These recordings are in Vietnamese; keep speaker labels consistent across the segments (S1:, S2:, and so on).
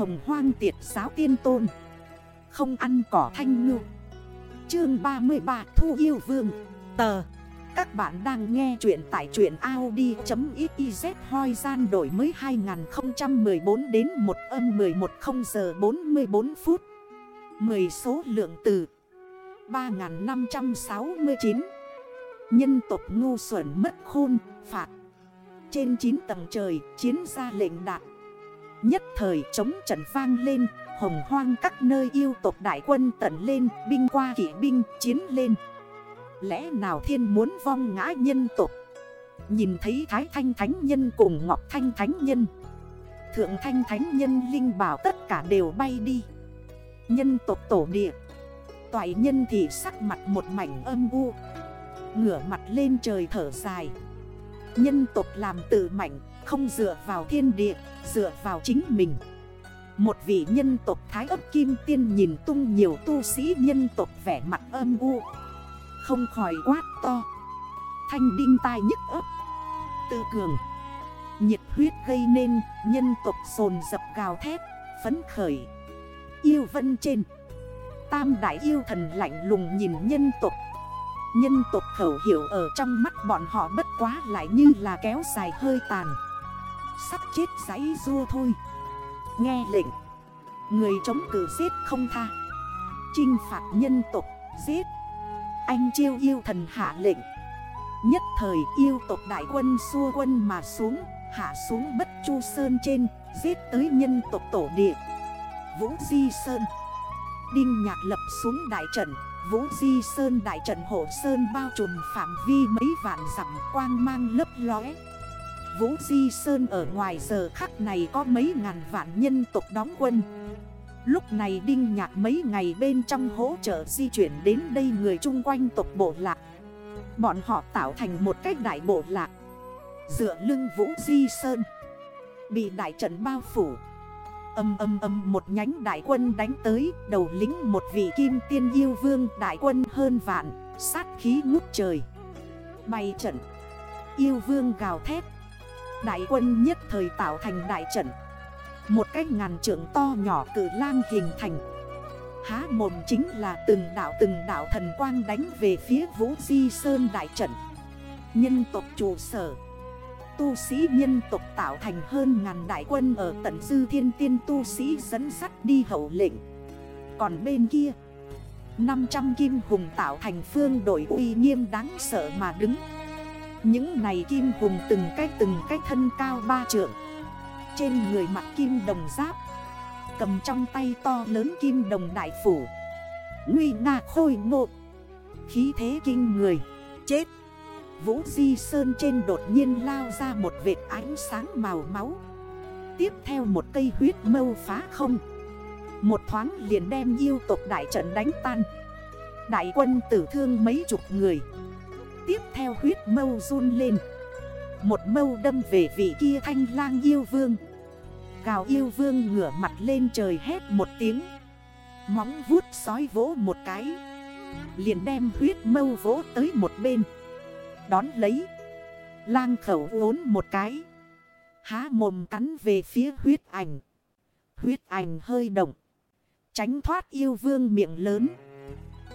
S1: hồng hoang tiệt giáo tiên tôn. Không ăn cỏ thanh ngư. Chương 33 Thu yêu vương. Tờ. Các bạn đang nghe chuyện tại chuyện Audi.xyz hoi gian đổi mới 2014 đến 1 âm 11 giờ 44 phút. 10 số lượng từ 3569 Nhân tộc ngu xuẩn mất khôn, phạt. Trên 9 tầng trời, chiến ra lệnh đạt Nhất thời chống trận vang lên, Hồng hoang các nơi yêu tộc đại quân tận lên, Binh qua kỷ binh chiến lên. Lẽ nào thiên muốn vong ngã nhân tộc? Nhìn thấy Thái Thanh Thánh Nhân cùng Ngọc Thanh Thánh Nhân. Thượng Thanh Thánh Nhân Linh bảo tất cả đều bay đi. Nhân tộc tổ địa. Toại nhân thì sắc mặt một mảnh âm u. Ngửa mặt lên trời thở dài. Nhân tộc làm tự mảnh. Không dựa vào thiên địa, Dựa vào chính mình. Một vị nhân tộc thái ấp kim tiên nhìn tung nhiều tu sĩ nhân tộc vẻ mặt âm u. Không khỏi quát to. Thanh đinh tai nhức ấp Tự cường. Nhiệt huyết gây nên, nhân tộc sồn dập gào thét, Phấn khởi. Yêu vân trên. Tam đại yêu thần lạnh lùng nhìn nhân tộc. Nhân tộc khẩu hiểu ở trong mắt bọn họ bất quá lại như là kéo dài hơi tàn. Sắp chết giấy rua thôi. Nghe lệnh, Người chống cử giết không tha. Trinh phạt nhân tộc, giết. Anh chiêu yêu thần hạ lệnh. Nhất thời yêu tộc đại quân xua quân mà xuống, Hạ xuống bất chu sơn trên, Giết tới nhân tộc tổ địa. Vũ Di Sơn. Đinh nhạc lập xuống đại trận. Vũ Di Sơn đại trận hộ Sơn bao trùm phạm vi mấy vạn dặm quang mang lấp lóe. Vũ Di Sơn ở ngoài giờ khắc này có mấy ngàn vạn nhân tộc đóng quân. Lúc này Đinh Nhạc mấy ngày bên trong hỗ trợ di chuyển đến đây người chung quanh tộc bộ lạc. Bọn họ tạo thành một cách đại bộ lạc. Dựa lưng Vũ Di Sơn. Bị đại trận bao phủ. Âm âm âm một nhánh đại quân đánh tới, Đầu lính một vị kim tiên yêu vương đại quân hơn vạn, Sát khí ngút trời. Bay trận. Yêu vương gào thét. Đại quân nhất thời tạo thành đại trận. Một cái ngàn trưởng to nhỏ cử lang hình thành. Há mồm chính là từng đảo từng đảo thần quang đánh về phía Vũ Di Sơn đại trận. Nhân tộc trụ sở. Tu sĩ nhân tộc tạo thành hơn ngàn đại quân ở tận dư thiên tiên tu sĩ dẫn sắt đi hậu lệnh. Còn bên kia 500 kim hùng tạo thành phương đội uy nghiêm đáng sợ mà đứng. Những này kim hùng từng cái từng cái thân cao ba trượng. Trên người mặt kim đồng giáp. Cầm trong tay to lớn kim đồng đại phủ. Nguy nga khôi ngộ Khí thế kinh người. Chết. Vũ Di Sơn trên đột nhiên lao ra một vệt ánh sáng màu máu. Tiếp theo một cây huyết mâu phá không. Một thoáng liền đem yêu tộc đại trận đánh tan. Đại quân tử thương mấy chục người. Tiếp theo huyết mâu run lên. Một mâu đâm về vị kia thanh lang yêu vương. Gào yêu vương ngửa mặt lên trời hét một tiếng. Móng vuốt sói vỗ một cái. Liền đem huyết mâu vỗ tới một bên. Đón lấy. Lang khẩu uốn một cái. Há mồm cắn về phía huyết ảnh. Huyết ảnh hơi động. Tránh thoát yêu vương miệng lớn.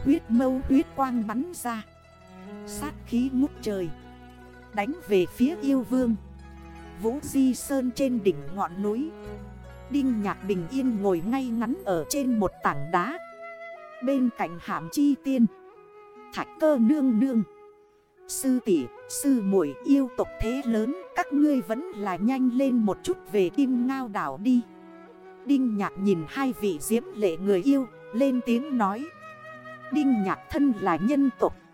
S1: Huyết mâu huyết quang bắn ra. Sát khí ngút trời. Đánh về phía yêu vương. Vũ Di Sơn trên đỉnh ngọn núi. Đinh Nhạc Bình Yên ngồi ngay ngắn ở trên một tảng đá. Bên cạnh hàm chi tiên. Thạch cơ nương nương. Sư tỷ, sư muội yêu tộc thế lớn Các ngươi vẫn là nhanh lên một chút về kim ngao đảo đi. Đinh nhạc nhìn hai vị diễm lệ người yêu Lên tiếng nói. Đinh nhạc thân là nhân tộc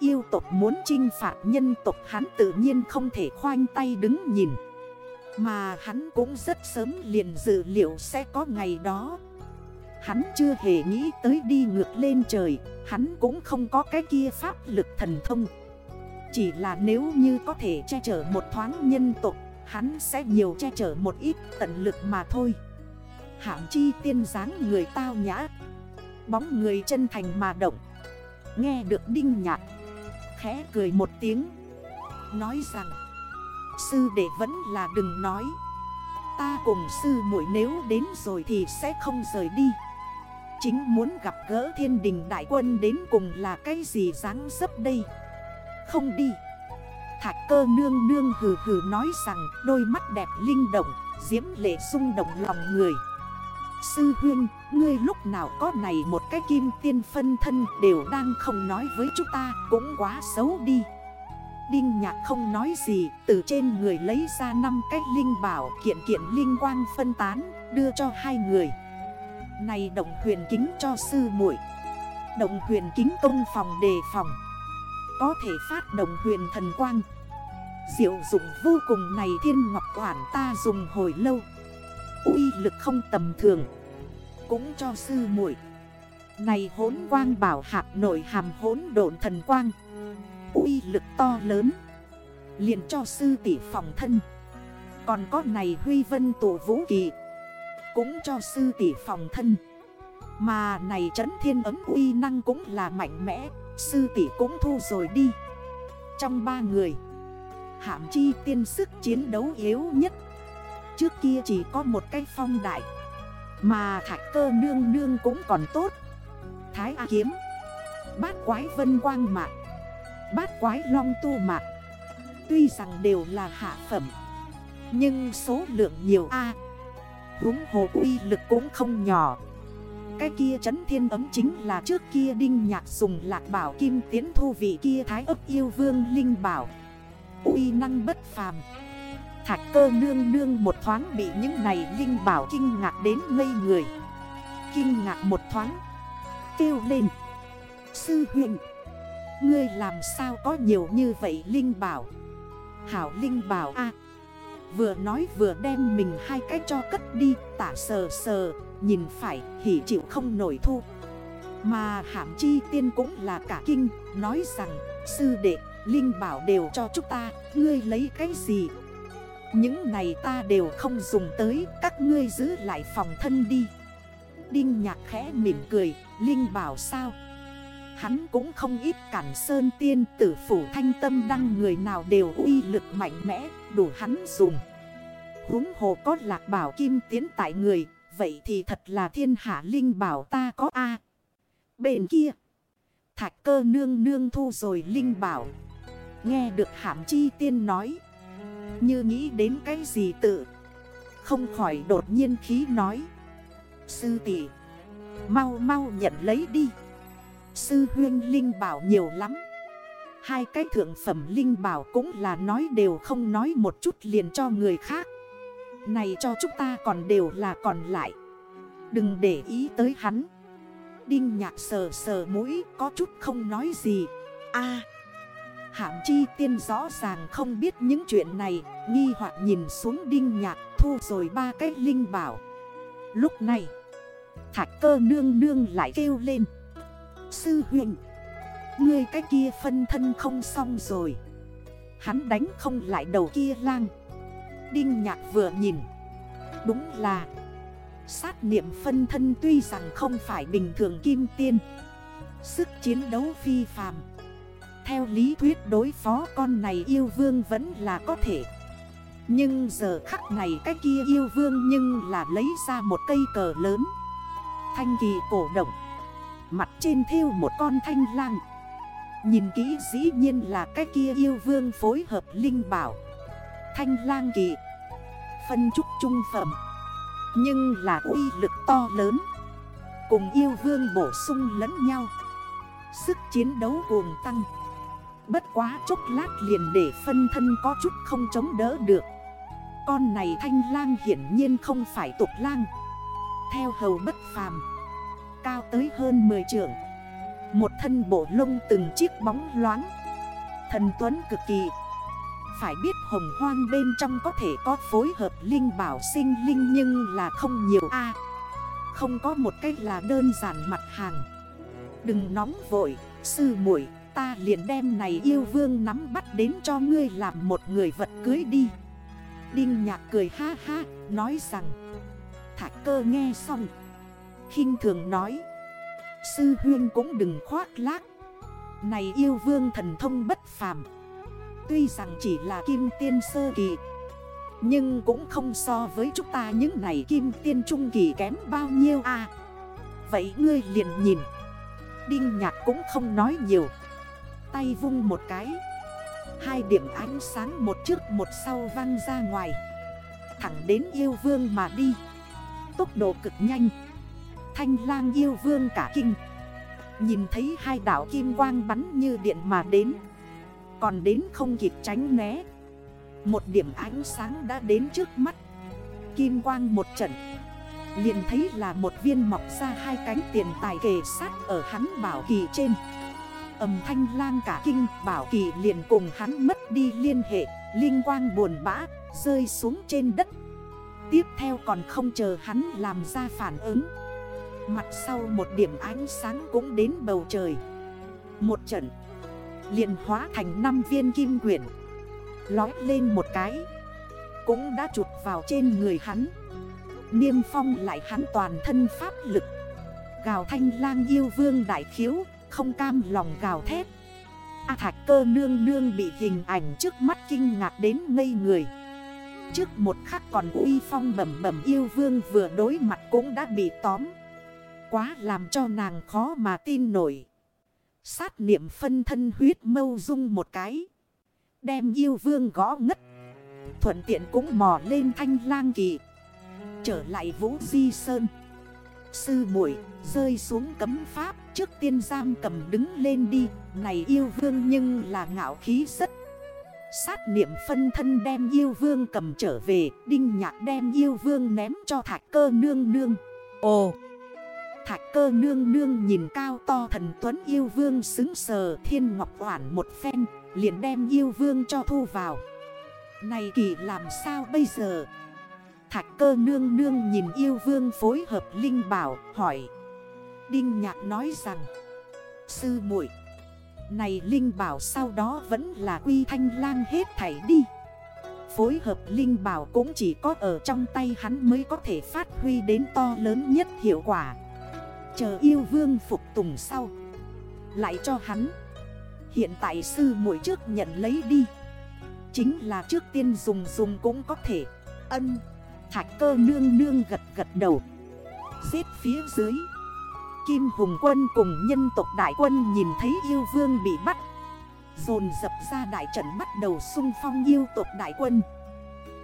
S1: Yêu tộc muốn chinh phạt nhân tộc hắn tự nhiên không thể khoanh tay đứng nhìn. Mà hắn cũng rất sớm liền dự liệu sẽ có ngày đó. Hắn chưa hề nghĩ tới đi ngược lên trời Hắn cũng không có cái kia pháp lực thần thông. Chỉ là nếu như có thể che chở một thoáng nhân tộc, Hắn sẽ nhiều che chở một ít tận lực mà thôi. Hạm chi tiên dáng người tao nhã Bóng người chân thành mà động. Nghe được đinh nhạc Khẽ cười một tiếng. Nói rằng, Sư đệ vẫn là đừng nói. Ta cùng sư muội nếu đến rồi thì sẽ không rời đi. Chính muốn gặp gỡ thiên đình đại quân đến cùng là cái gì dáng dấp đây? Không đi. Thạch cơ nương nương hừ hừ nói rằng, đôi mắt đẹp linh động, Diễm lệ rung động lòng người. Sư huyên, ngươi lúc nào có này một cái kim tiên phân thân đều đang không nói với chúng ta cũng quá xấu đi. Đinh nhạc không nói gì Từ trên người lấy ra 5 cái linh bảo kiện kiện linh quang phân tán Đưa cho hai người. Này động huyền kính cho sư muội. Động huyền kính công phòng đề phòng. Có thể phát động huyền thần quang. Diệu dụng vô cùng này thiên ngọc quản ta dùng hồi lâu uy lực không tầm thường. Cũng cho sư muội. Này hốn quang bảo hạp nổi hàm hốn độn thần quang. Uy lực to lớn. Liền cho sư tỷ phòng thân. Còn có này huy vân tổ vũ kỳ. Cũng cho sư tỷ phòng thân. Mà này trấn thiên ấm uy năng cũng là mạnh mẽ. Sư tỷ cũng thu rồi đi. Trong ba người. Hạm chi tiên sức chiến đấu yếu nhất. Trước kia chỉ có một cái phong đại. Mà thạch cơ nương nương cũng còn tốt. Thái A kiếm. Bát quái vân quang mạc. Bát quái long tu mạc. Tuy rằng đều là hạ phẩm, Nhưng số lượng nhiều A. Húng hồ uy lực cũng không nhỏ. Cái kia chấn thiên ấm chính là trước kia đinh nhạc dùng lạc bảo kim tiến thu vị kia thái ấp yêu vương linh bảo. Uy năng bất phàm. Thạch cơ nương nương một thoáng bị những này linh bảo kinh ngạc đến ngây người. Kinh ngạc một thoáng, Kêu lên. Sư huyện Ngươi làm sao có nhiều như vậy Linh bảo? Hảo Linh bảo a. Vừa nói vừa đem mình hai cái cho cất đi, Tả sờ sờ, Nhìn phải, hỉ chịu không nổi thu. Mà hạm chi tiên cũng là cả kinh, Nói rằng, Sư đệ, Linh bảo đều cho chúng ta, Ngươi lấy cái gì? Những này ta đều không dùng tới, Các ngươi giữ lại phòng thân đi. Đinh nhạc khẽ mỉm cười, Linh bảo sao? Hắn cũng không ít cản sơn tiên tử phủ thanh tâm đăng người nào đều uy lực mạnh mẽ, đủ hắn dùng. Húng hồ có lạc bảo kim tiến tại người, Vậy thì thật là thiên hạ linh bảo ta có A. Bên kia, Thạch cơ nương nương thu rồi linh bảo. Nghe được hàm chi tiên nói như nghĩ đến cái gì tự? Không khỏi đột nhiên khí nói. Sư tỷ, Mau mau nhận lấy đi. Sư huyên linh bảo nhiều lắm. Hai cái thượng phẩm linh bảo cũng là nói đều không nói một chút liền cho người khác. Này cho chúng ta còn đều là còn lại. Đừng để ý tới hắn. Đinh nhạc sờ sờ mũi, có chút không nói gì. A Hạm chi tiên rõ ràng không biết những chuyện này, Nghi hoặc nhìn xuống đinh nhạc, thu rồi ba cái linh bảo. Lúc này, Thạch cơ nương nương lại kêu lên. Sư huynh Ngươi cái kia phân thân không xong rồi. Hắn đánh không lại đầu kia lang. Đinh nhạc vừa nhìn, Đúng là Sát niệm phân thân tuy rằng không phải bình thường kim tiên. Sức chiến đấu phi phàm. Theo lý thuyết đối phó con này yêu vương vẫn là có thể. Nhưng giờ khắc này cái kia yêu vương nhưng là lấy ra một cây cờ lớn. Thanh kỳ cổ động. Mặt trên theo một con thanh lang. Nhìn kỹ dĩ nhiên là cái kia yêu vương phối hợp linh bảo. Thanh lang kỳ. Phân trúc trung phẩm. Nhưng là uy lực to lớn. Cùng yêu vương bổ sung lẫn nhau. Sức chiến đấu cuồng tăng. Bất quá chốc lát liền để phân thân có chút không chống đỡ được. Con này thanh lang hiển nhiên không phải tục lang. Theo hầu bất phàm cao tới hơn 10 trượng Một thân bộ lông từng chiếc bóng loáng. Thần tuấn cực kỳ. Phải biết hồng hoang bên trong có thể có phối hợp linh bảo sinh linh nhưng là không nhiều a. Không có một cách là đơn giản mặt hàng. Đừng nóng vội, sư muội ta liền đem này yêu vương nắm bắt đến cho ngươi làm một người vật cưới đi. Đinh nhạc cười ha ha, nói rằng Thạch cơ nghe xong khinh thường nói Sư huyên cũng đừng khoác lác Này yêu vương thần thông bất phàm. Tuy rằng chỉ là kim tiên sơ kỳ Nhưng cũng không so với chúng ta những này kim tiên trung kỳ kém bao nhiêu à. Vậy ngươi liền nhìn. Đinh nhạc cũng không nói nhiều. Tay vung một cái. Hai điểm ánh sáng một trước một sau văng ra ngoài. Thẳng đến yêu vương mà đi. Tốc độ cực nhanh. Thanh lang yêu vương cả kinh. Nhìn thấy hai đảo kim quang bắn như điện mà đến. Còn đến không kịp tránh né. Một điểm ánh sáng đã đến trước mắt. Kim quang một trận. Liền thấy là một viên mọc ra hai cánh tiền tài kề sát ở hắn bảo kỳ trên. Âm thanh lang cả kinh, bảo kỳ liền cùng hắn mất đi liên hệ, Linh quang buồn bã, rơi xuống trên đất. Tiếp theo còn không chờ hắn làm ra phản ứng. Mặt sau một điểm ánh sáng cũng đến bầu trời. Một trận, liền hóa thành 5 viên kim quyển, Lói lên một cái, Cũng đã chụp vào trên người hắn. Niêm phong lại hắn toàn thân pháp lực. Gào thanh lang yêu vương đại khiếu không cam lòng gào thét. A thạch cơ nương nương bị hình ảnh trước mắt kinh ngạc đến ngây người. Trước một khắc còn uy phong bẩm bẩm yêu vương vừa đối mặt cũng đã bị tóm. Quá làm cho nàng khó mà tin nổi. Sát niệm phân thân huyết mâu dung một cái. Đem yêu vương gõ ngất. Thuận tiện cũng mò lên thanh lang kỳ. Trở lại Vũ Di Sơn. Sư muội, rơi xuống cấm pháp, Trước tiên giam cầm đứng lên đi. Này yêu vương nhưng là ngạo khí rất. Sát niệm phân thân đem yêu vương cầm trở về, Đinh nhạc đem yêu vương ném cho thạch cơ nương nương. Ồ! Thạch cơ nương nương nhìn cao to thần tuấn yêu vương xứng sờ thiên ngọc quản một phen, Liền đem yêu vương cho thu vào. Này kỳ làm sao bây giờ? Thạch cơ nương nương nhìn yêu vương phối hợp linh bảo, hỏi. Đinh nhạc nói rằng, Sư muội, Này linh bảo sau đó vẫn là quy thanh lang hết thảy đi. Phối hợp linh bảo cũng chỉ có ở trong tay hắn mới có thể phát huy đến to lớn nhất hiệu quả. Chờ yêu vương phục tùng sau, Lại cho hắn. Hiện tại sư muội trước nhận lấy đi. Chính là trước tiên dùng dùng cũng có thể. Ân. Thạch cơ nương nương gật gật đầu. Xếp phía dưới. Kim Hùng quân cùng nhân tộc đại quân nhìn thấy yêu vương bị bắt. Dồn dập ra đại trận bắt đầu xung phong yêu tộc đại quân.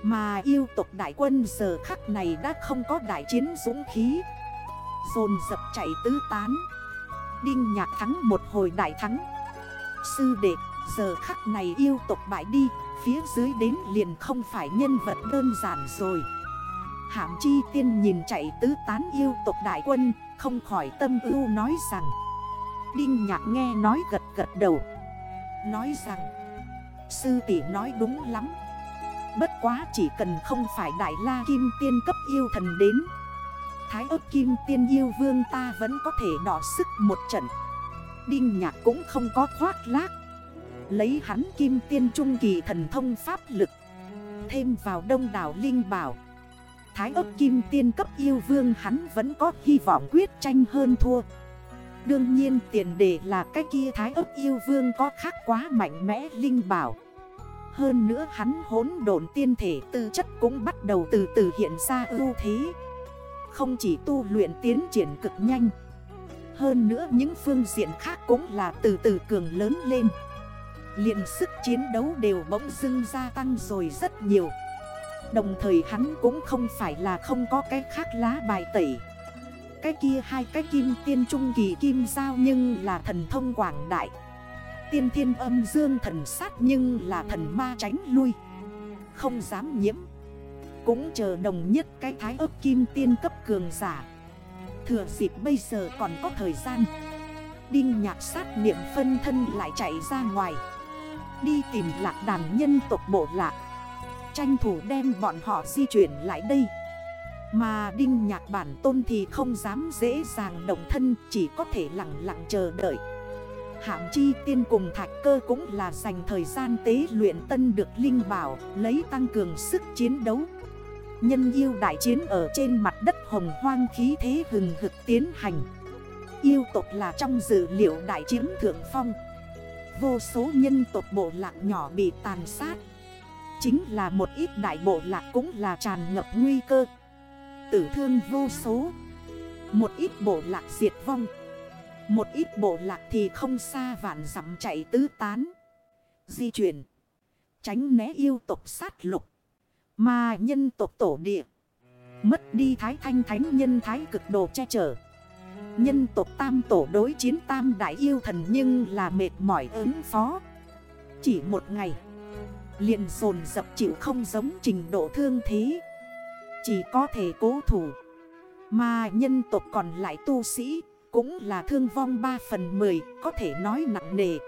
S1: Mà yêu tộc đại quân giờ khắc này đã không có đại chiến dũng khí. Dồn dập chạy tứ tán. Đinh nhạc thắng một hồi đại thắng. Sư đệ, giờ khắc này yêu tộc bại đi, Phía dưới đến liền không phải nhân vật đơn giản rồi. Hạm chi tiên nhìn chạy tứ tán yêu tộc đại quân, Không khỏi tâm ưu nói rằng. Đinh nhạc nghe nói gật gật đầu. Nói rằng, Sư tỷ nói đúng lắm. Bất quá chỉ cần không phải đại la kim tiên cấp yêu thần đến, Thái ớt kim tiên yêu vương ta vẫn có thể đỏ sức một trận. Đinh nhạc cũng không có khoác lác. Lấy hắn kim tiên trung kỳ thần thông pháp lực, Thêm vào đông đảo linh bảo. Thái ớt kim tiên cấp yêu vương hắn vẫn có hy vọng quyết tranh hơn thua. Đương nhiên, tiền đề là cái kia thái ớt yêu vương có khác quá mạnh mẽ linh bảo. Hơn nữa hắn hốn độn tiên thể tư chất cũng bắt đầu từ từ hiện ra ưu thế. Không chỉ tu luyện tiến triển cực nhanh, Hơn nữa những phương diện khác cũng là từ từ cường lớn lên. Liền sức chiến đấu đều bỗng dưng gia tăng rồi rất nhiều. Đồng thời hắn cũng không phải là không có cái khác lá bài tẩy. Cái kia hai cái kim tiên trung kỳ kim giao nhưng là thần thông quảng đại. Tiên thiên âm dương thần sát nhưng là thần ma tránh lui. Không dám nhiễm. Cũng chờ đồng nhất cái thái ấp kim tiên cấp cường giả. Thừa dịp bây giờ còn có thời gian. Đinh nhạc sát niệm phân thân lại chạy ra ngoài. Đi tìm lạc đàn nhân tộc bộ lạc. Tranh thủ đem bọn họ di chuyển lại đây. Mà Đinh Nhạc Bản Tôn thì không dám dễ dàng động thân, Chỉ có thể lặng lặng chờ đợi. Hạm chi tiên cùng thạch cơ cũng là dành thời gian tế luyện tân được linh bảo, Lấy tăng cường sức chiến đấu. Nhân yêu đại chiến ở trên mặt đất hồng hoang khí thế hừng hực tiến hành. Yêu tộc là trong dữ liệu đại chiếm thượng phong. Vô số nhân tộc bộ lạc nhỏ bị tàn sát. Chính là một ít đại bộ lạc cũng là tràn ngập nguy cơ. Tử thương vô số. Một ít bộ lạc diệt vong. Một ít bộ lạc thì không xa vạn dặm chạy tứ tán. Di chuyển. Tránh né yêu tộc sát lục. Mà nhân tộc tổ địa. Mất đi thái thanh thánh nhân thái cực đồ che chở. Nhân tộc tam tổ đối chiến tam đại yêu thần nhưng là mệt mỏi ứng phó. Chỉ một ngày liền dồn dập chịu không giống trình độ thương thế. Chỉ có thể cố thủ. Mà nhân tộc còn lại tu sĩ Cũng là thương vong 3 phần 10 Có thể nói nặng nề.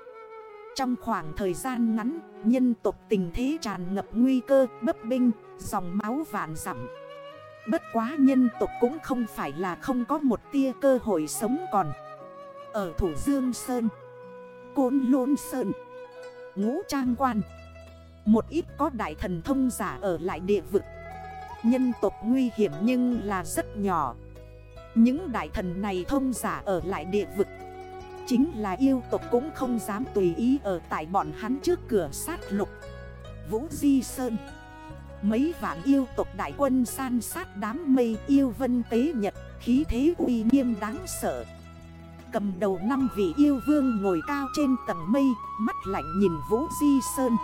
S1: Trong khoảng thời gian ngắn, Nhân tộc tình thế tràn ngập nguy cơ, bấp binh Dòng máu vạn dặm. Bất quá nhân tộc cũng không phải là không có một tia cơ hội sống còn. Ở Thủ Dương Sơn, Côn Lôn Sơn, Ngũ Trang Quan một ít có đại thần thông giả ở lại địa vực. Nhân tộc nguy hiểm nhưng là rất nhỏ. Những đại thần này thông giả ở lại địa vực. Chính là yêu tộc cũng không dám tùy ý ở tại bọn hắn trước cửa sát lục. Vũ Di Sơn. Mấy vạn yêu tộc đại quân san sát đám mây yêu vân tế nhật, Khí thế uy nghiêm đáng sợ. Cầm đầu năm vị yêu vương ngồi cao trên tầng mây, Mắt lạnh nhìn Vũ Di Sơn.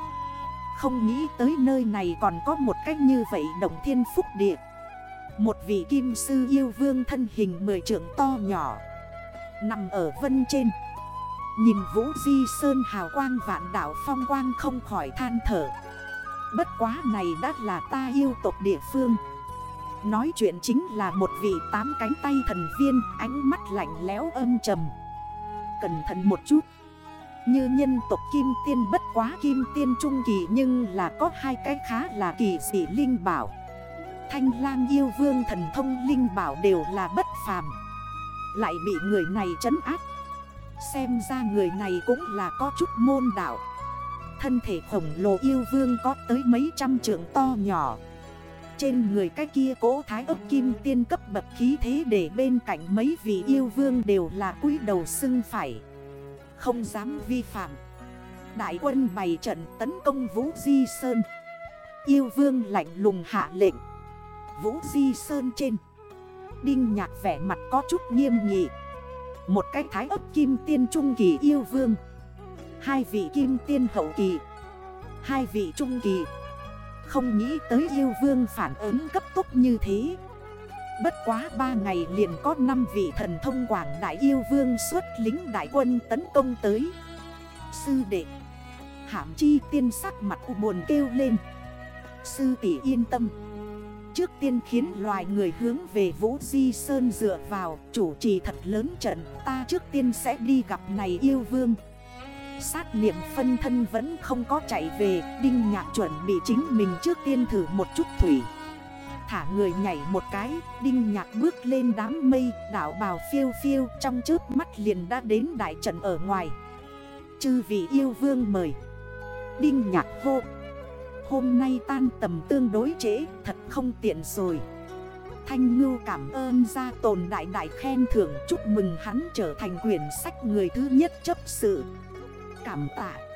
S1: Không nghĩ tới nơi này còn có một cách như vậy đồng thiên phúc địa. Một vị kim sư yêu vương thân hình mười trưởng to nhỏ, Nằm ở vân trên. Nhìn Vũ Di Sơn hào quang vạn đảo phong quang không khỏi than thở. Bất quá này đã là ta yêu tộc địa phương. Nói chuyện chính là một vị tám cánh tay thần viên, Ánh mắt lạnh lẽo âm trầm. Cẩn thận một chút. Như nhân tộc kim tiên bất quá kim tiên trung kỳ Nhưng là có hai cái khá là kỳ dị linh bảo. Thanh lang yêu vương thần thông linh bảo đều là bất phàm. Lại bị người này trấn áp. Xem ra người này cũng là có chút môn đạo. Thân thể khổng lồ yêu vương có tới mấy trăm trượng to nhỏ. Trên người cái kia cố thái ấp kim tiên cấp bậc khí thế để bên cạnh mấy vị yêu vương đều là cúi đầu xưng phải. Không dám vi phạm. Đại quân bày trận tấn công Vũ Di Sơn. Yêu vương lạnh lùng hạ lệnh. Vũ Di Sơn trên. Đinh nhạc vẻ mặt có chút nghiêm nghị. Một cái thái ấp kim tiên trung kỳ yêu vương. Hai vị kim tiên hậu kỳ. Hai vị trung kỳ. Không nghĩ tới yêu vương phản ứng cấp tốc như thế. Bất quá ba ngày liền có 5 vị thần thông quảng đại yêu vương xuất lính đại quân tấn công tới. Sư đệ, Hạm chi tiên sắc mặt u buồn kêu lên. Sư tỷ yên tâm. Trước tiên khiến loài người hướng về Vũ Di Sơn dựa vào, Chủ trì thật lớn trận, Ta trước tiên sẽ đi gặp này yêu vương. Sát niệm phân thân vẫn không có chạy về, Đinh nhạc chuẩn bị chính mình trước tiên thử một chút thủy. Thả người nhảy một cái, Đinh nhạc bước lên đám mây Đảo bào phiêu phiêu, Trong trước mắt liền đã đến đại trận ở ngoài. Chư vị yêu vương mời. Đinh nhạc hô. Hôm nay tan tầm tương đối trễ, Thật không tiện rồi. Thanh Ngưu cảm ơn ra tồn đại đại khen thưởng, Chúc mừng hắn trở thành quyển sách người thứ nhất chấp sự. Cảm tạ.